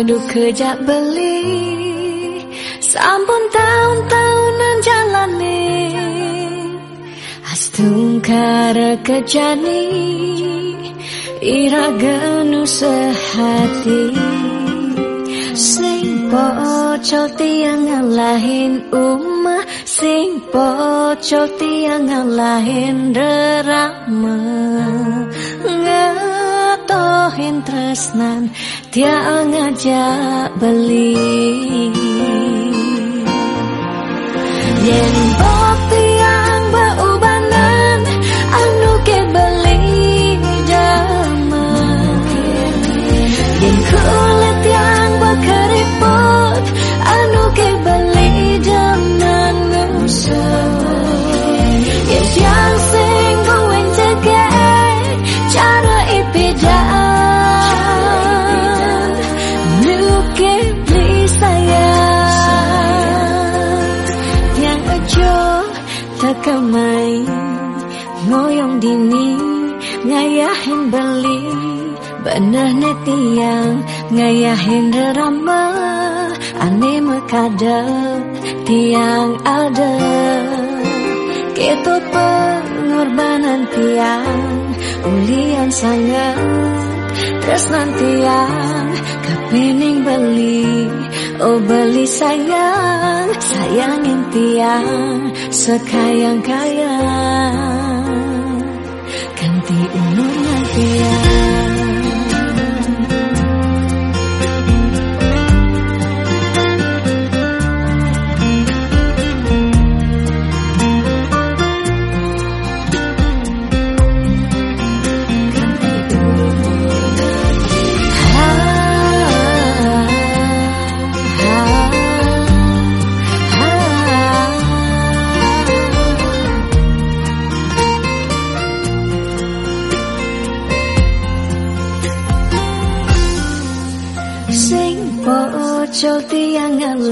keduk kejak beli. Sampun tahun-tahunan jalani. Astung kara kejani. Ira genu sehati. Sing poco tiang ngalahin umah Sing poco tiang ngalahin derama. Ngatohin tresnan tiang ngajak beli. Yen bokti Benar netiang Ngayahin derama Ane mekadep Tiang ada. Kita pengorbanan tiang Ulian sangat Terus nantiang Kapining beli. Oh beli sayang Sayangin tiang Sekayang-kayang. Ganti umurnya tiang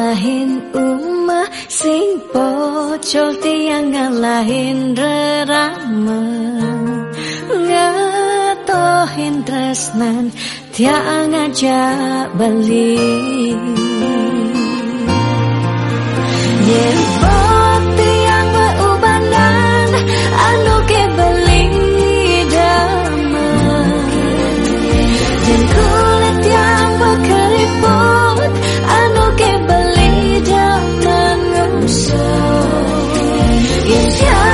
ngalahin umah Sing pocol tiang ngalahin rerama Ngatohin tresnan tiang ngajak beli. Bokti Yen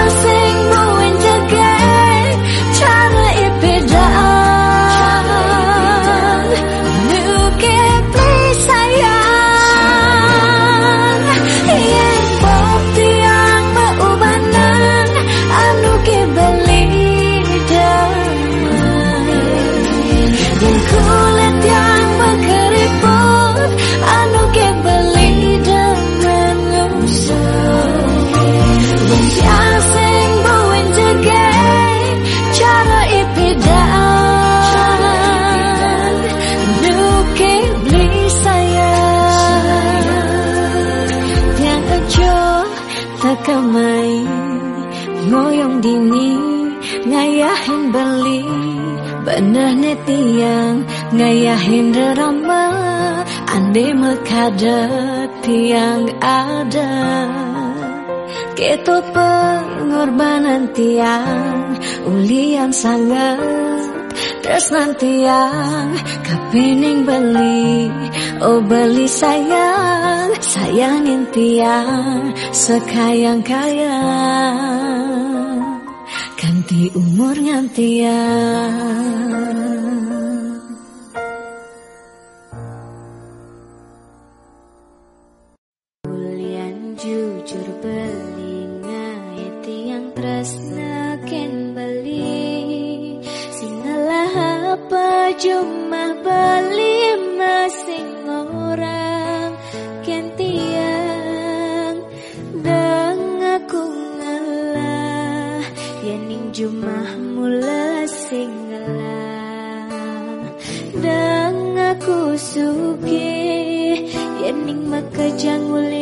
Ngayahin derama Ande mekadet tiang ada Kita pengorbanan tiang Ulian sangat Terus nantiang Kapining beli Oh beli sayang Sayangin tiang Sekayang-kayang Ganti umur ngantiang singa Dang aku suki Yening maka jangul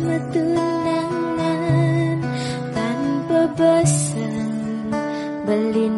Tunangan tanpa pesan beli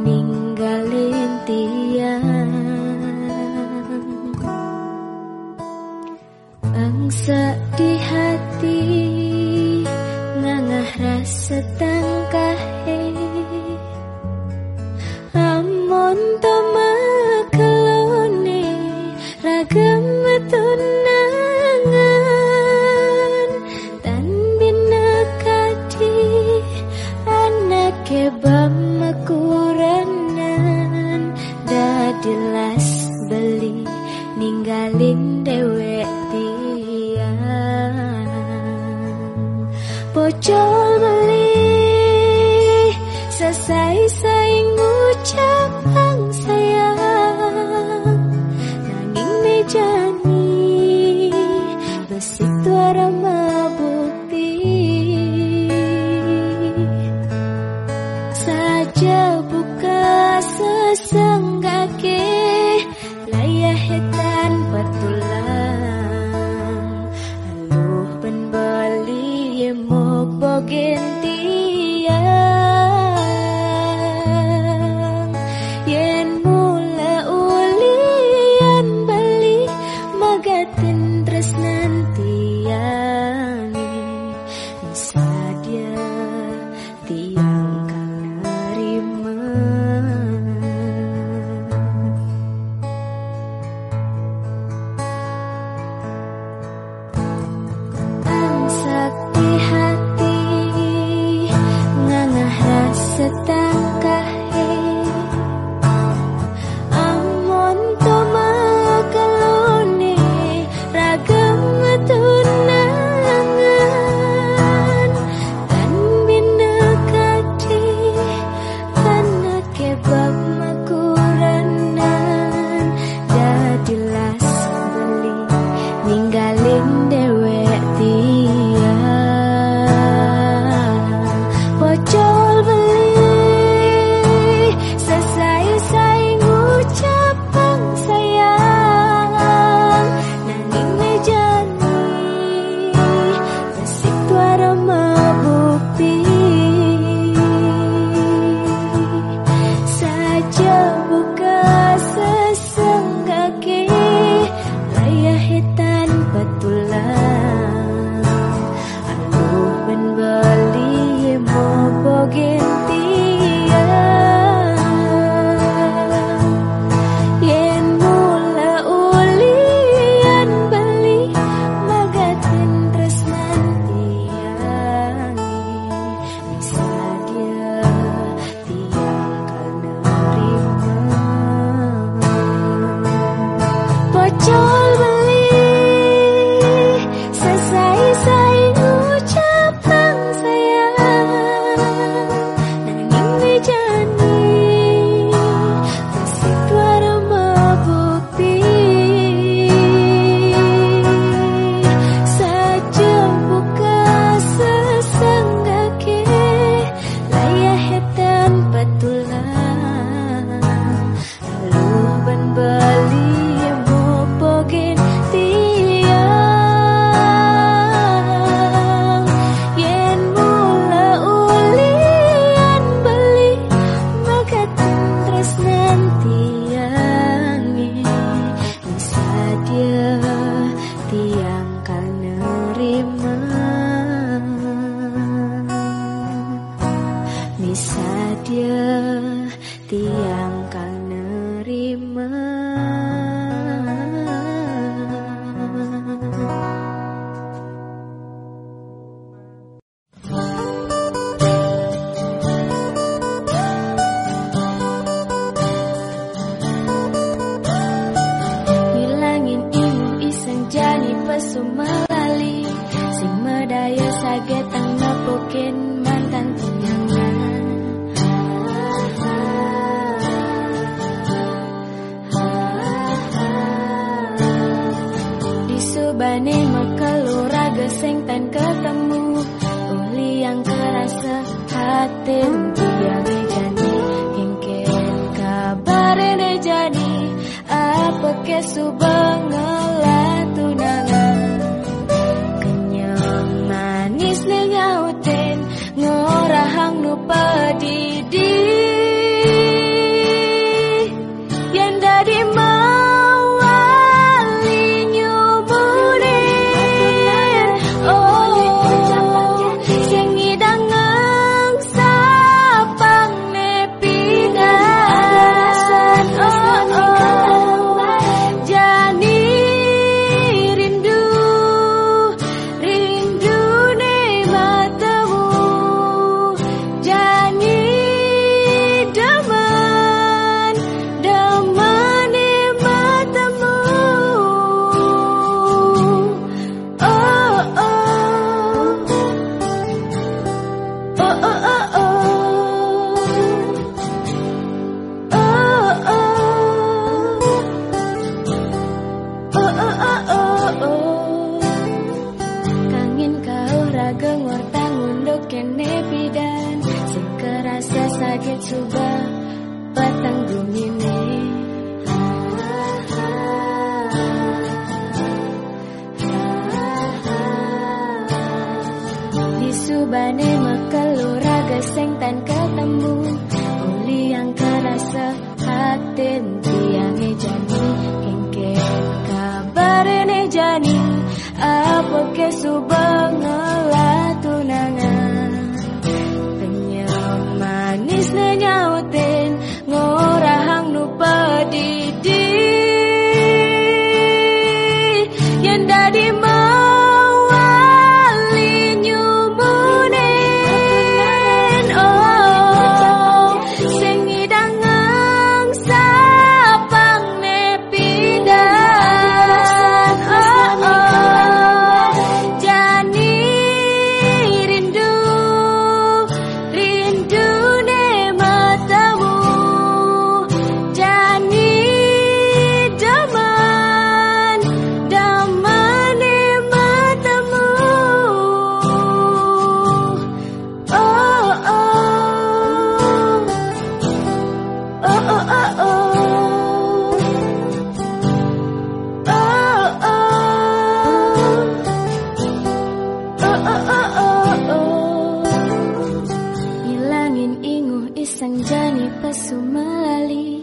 percaya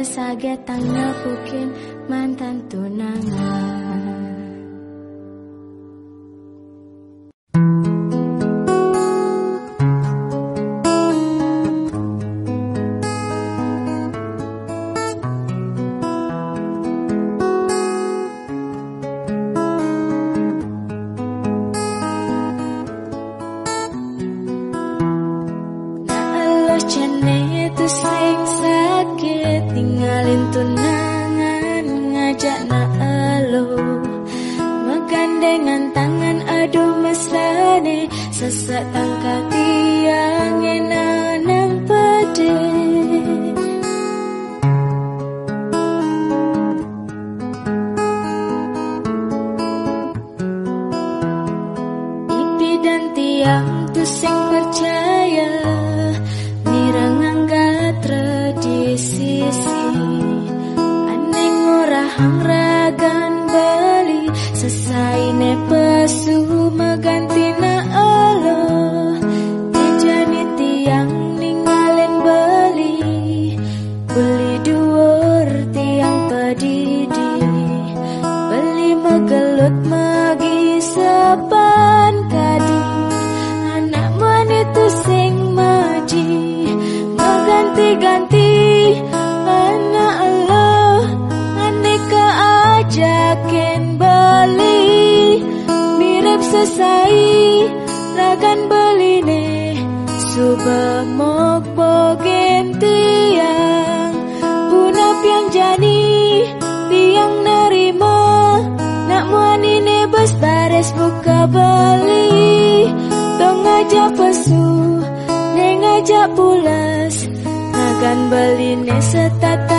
Mirang angga tradisi Neng ajak pulas Nagan beli nesetata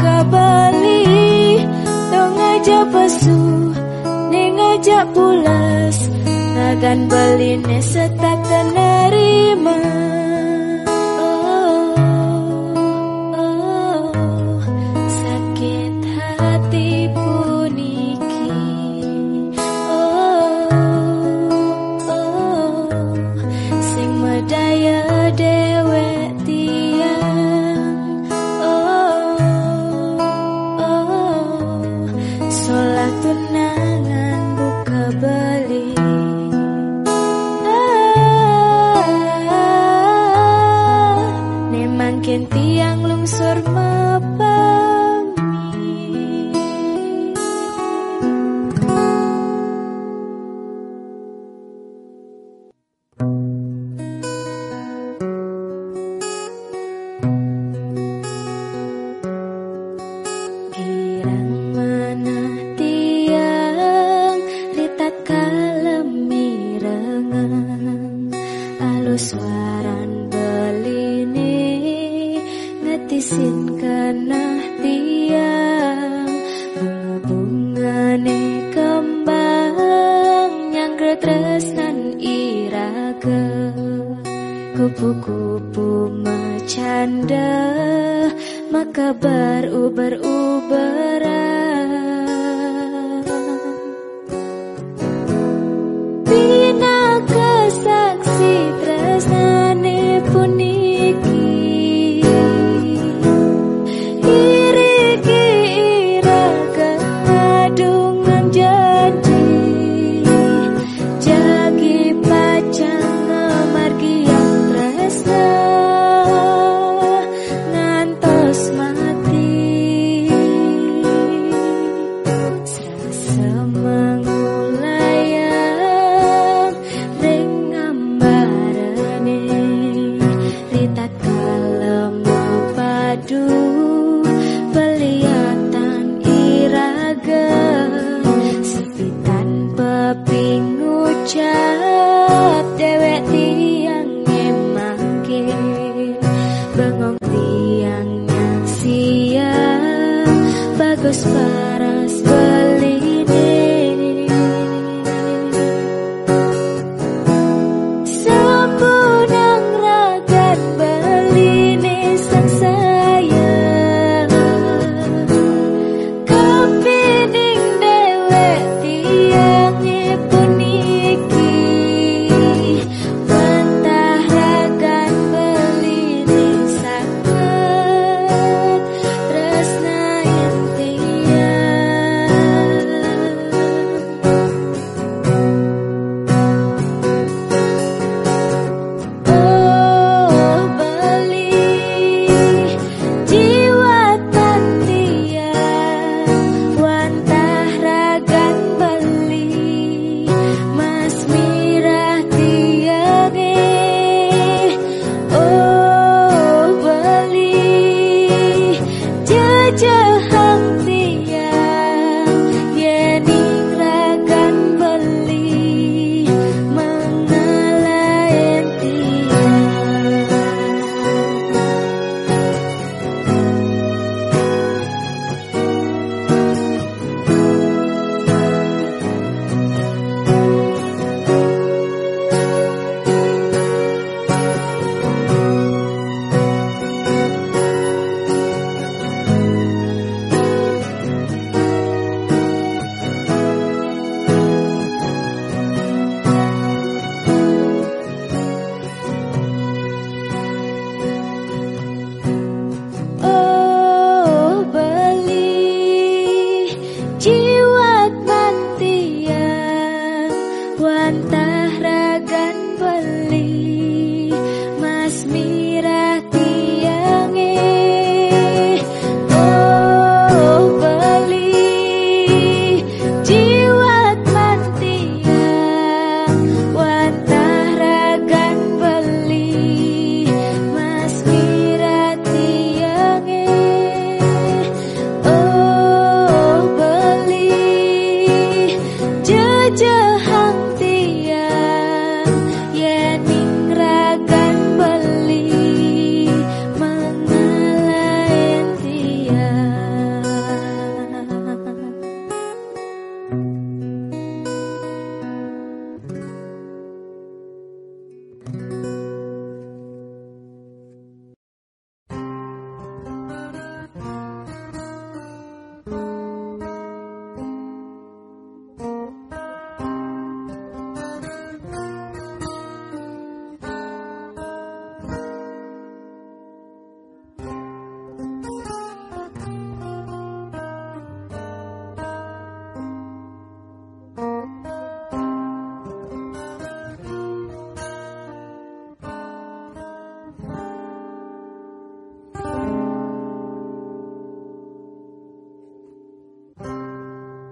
kabali dong aja pesu ning aja pulas nagan beline setak tenerima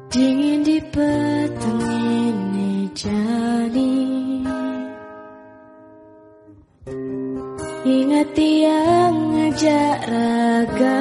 Dingin di petang ini jadi Ingat yang ngajak raga.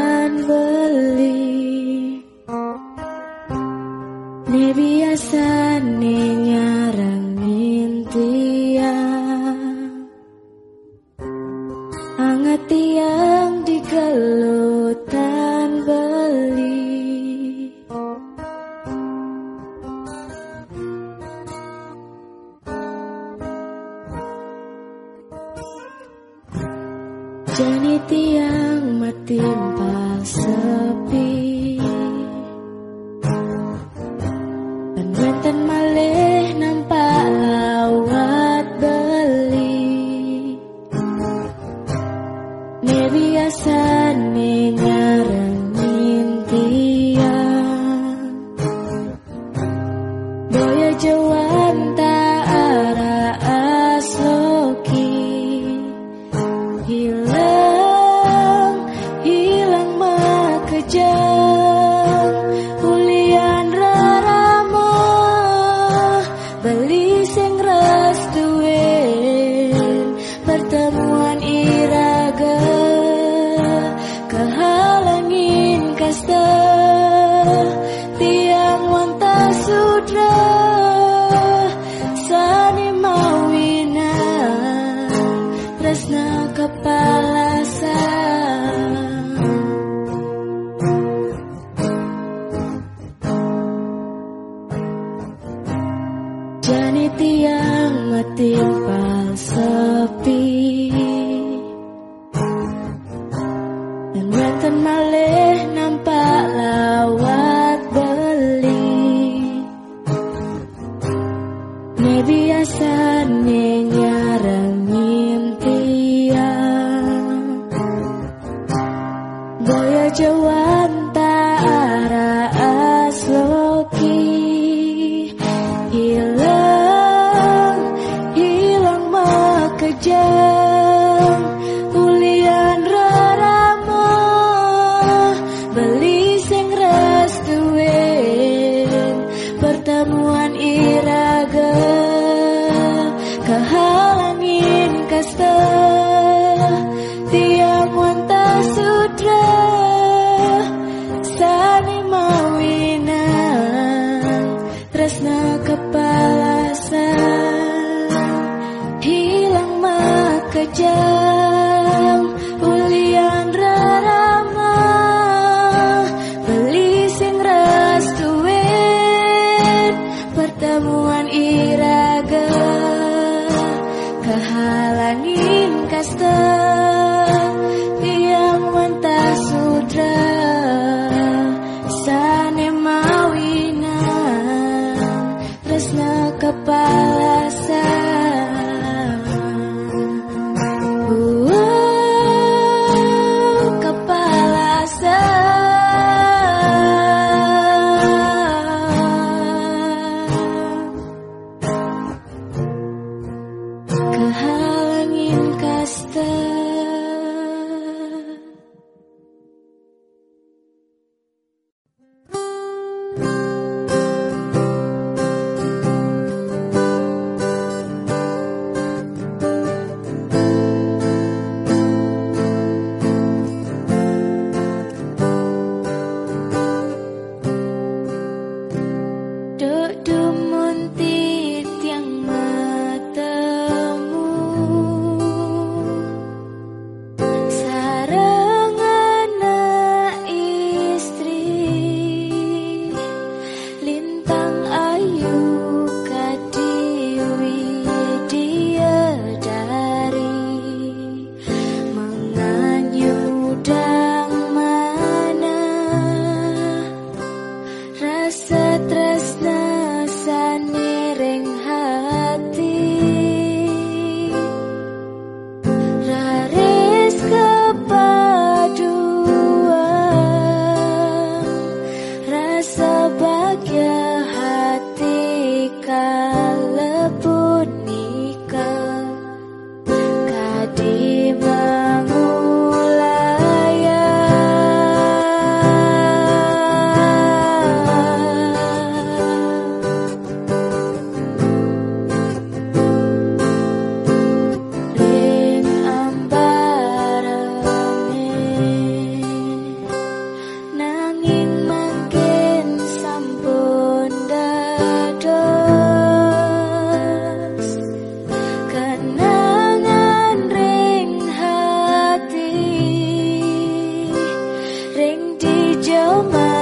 Oh my.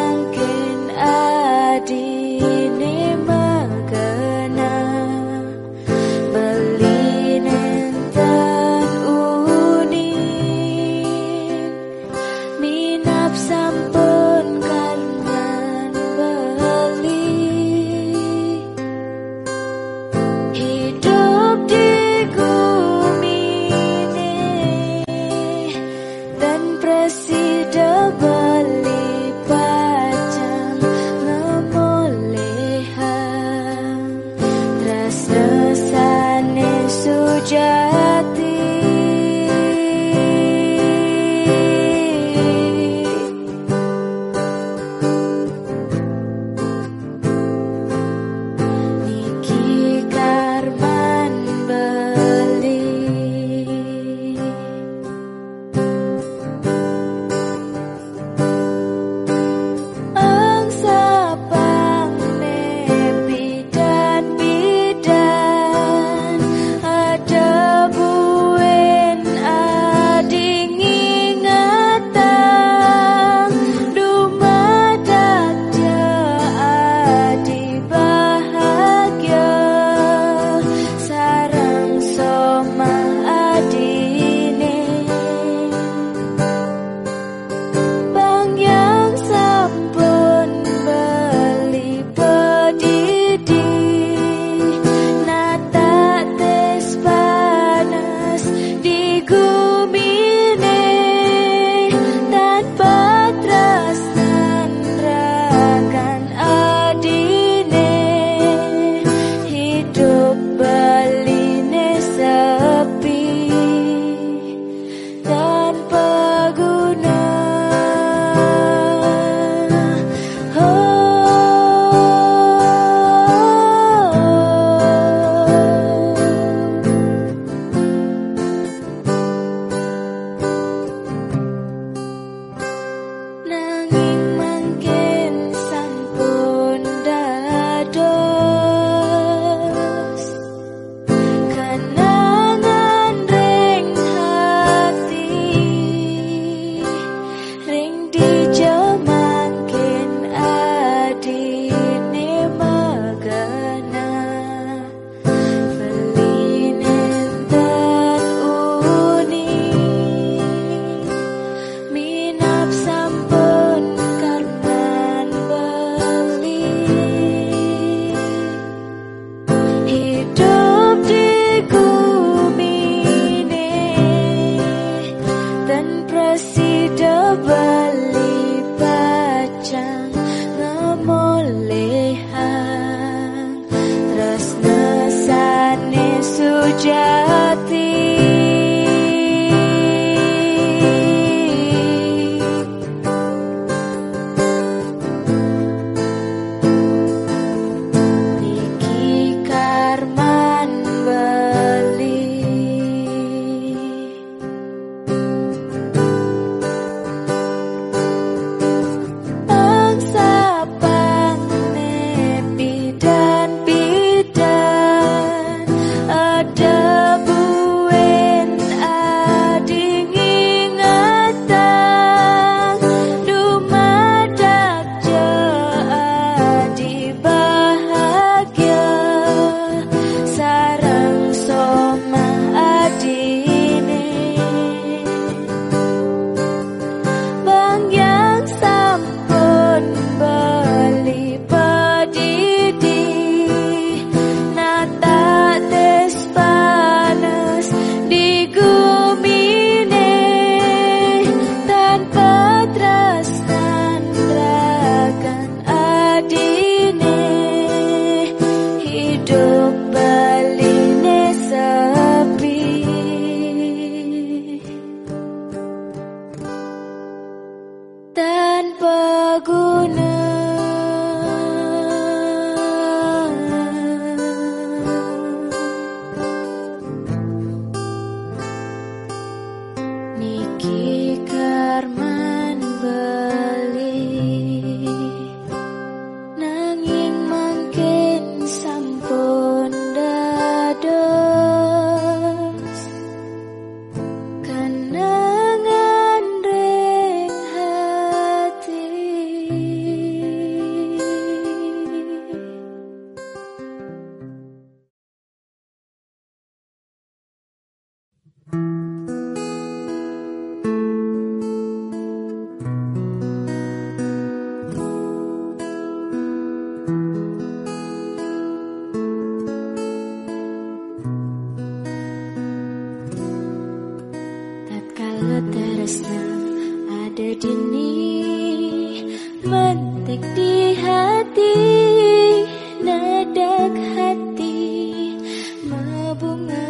不满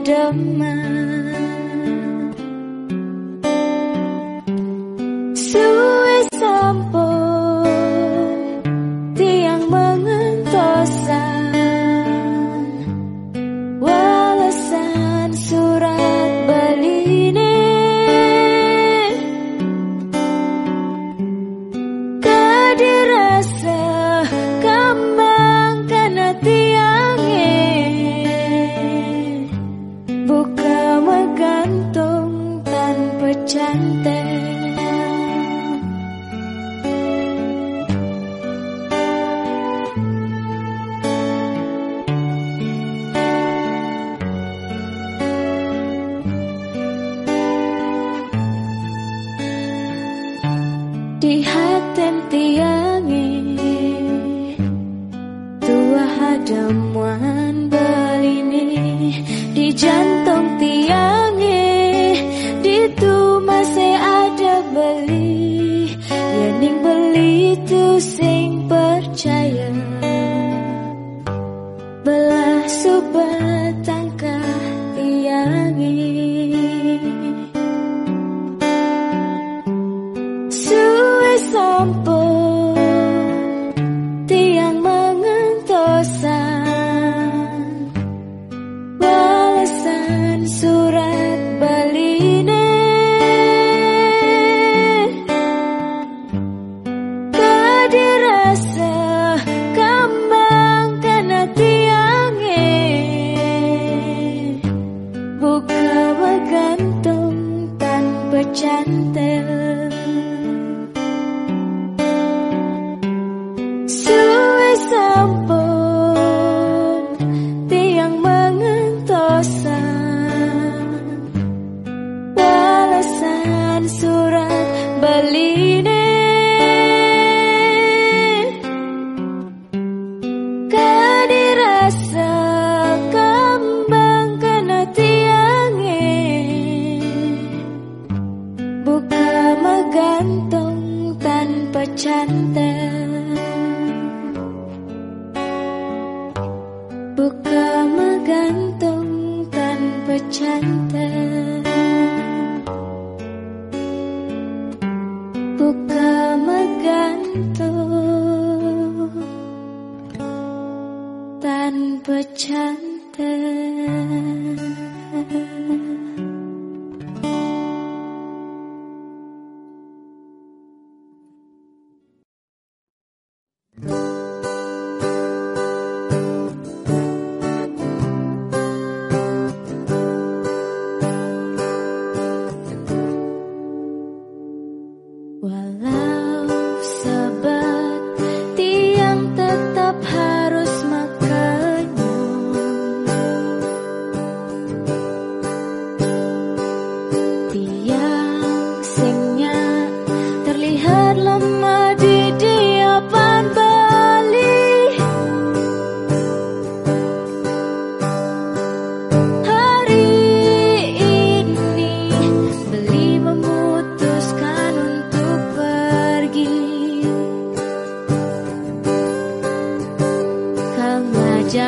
dalam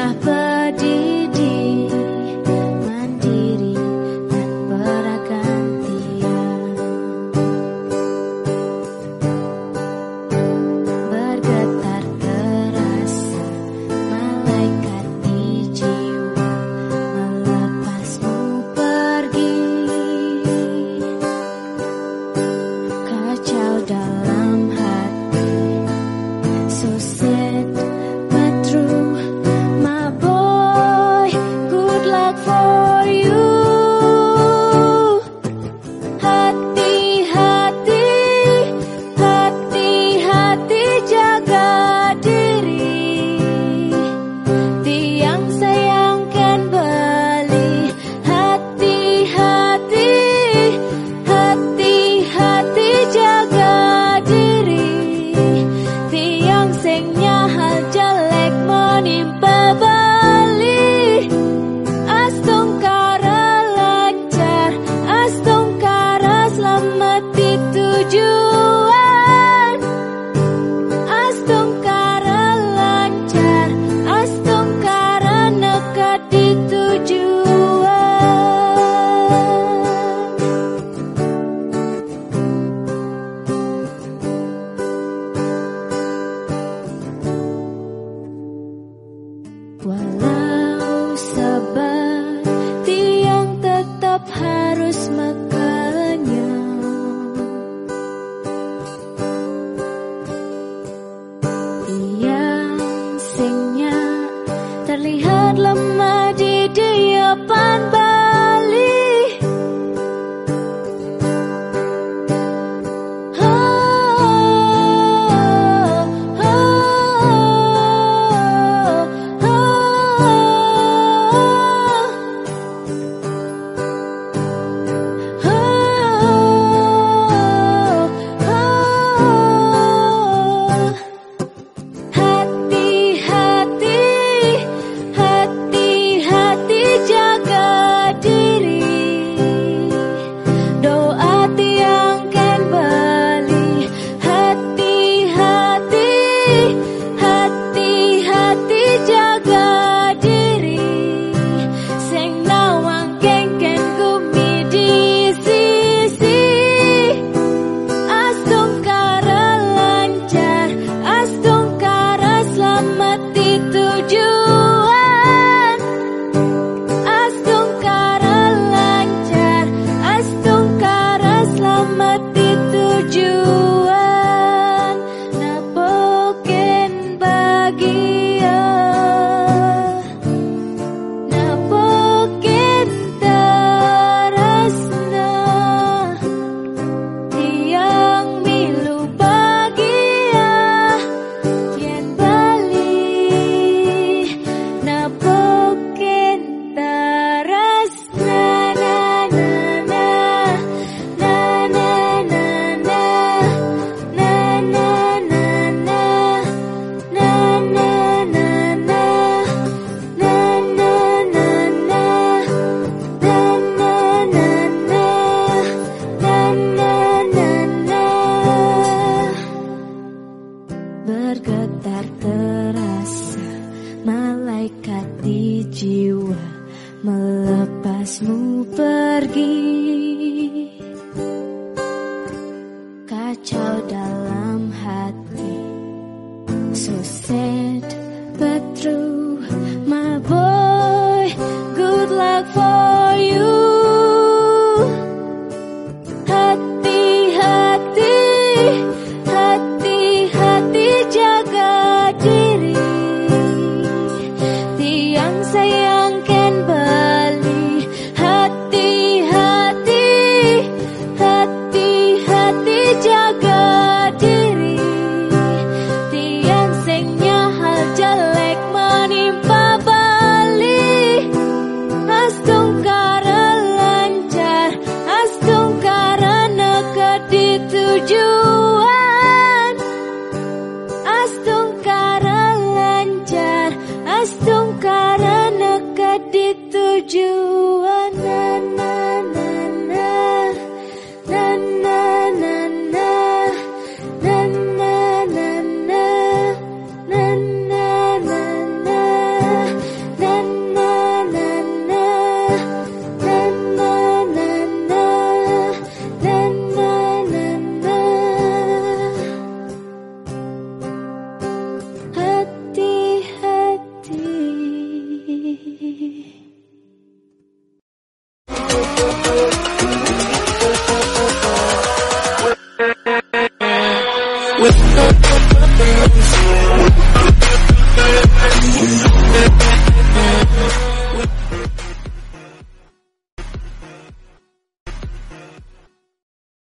My pedih. Kati jiwa melepasmu pergi.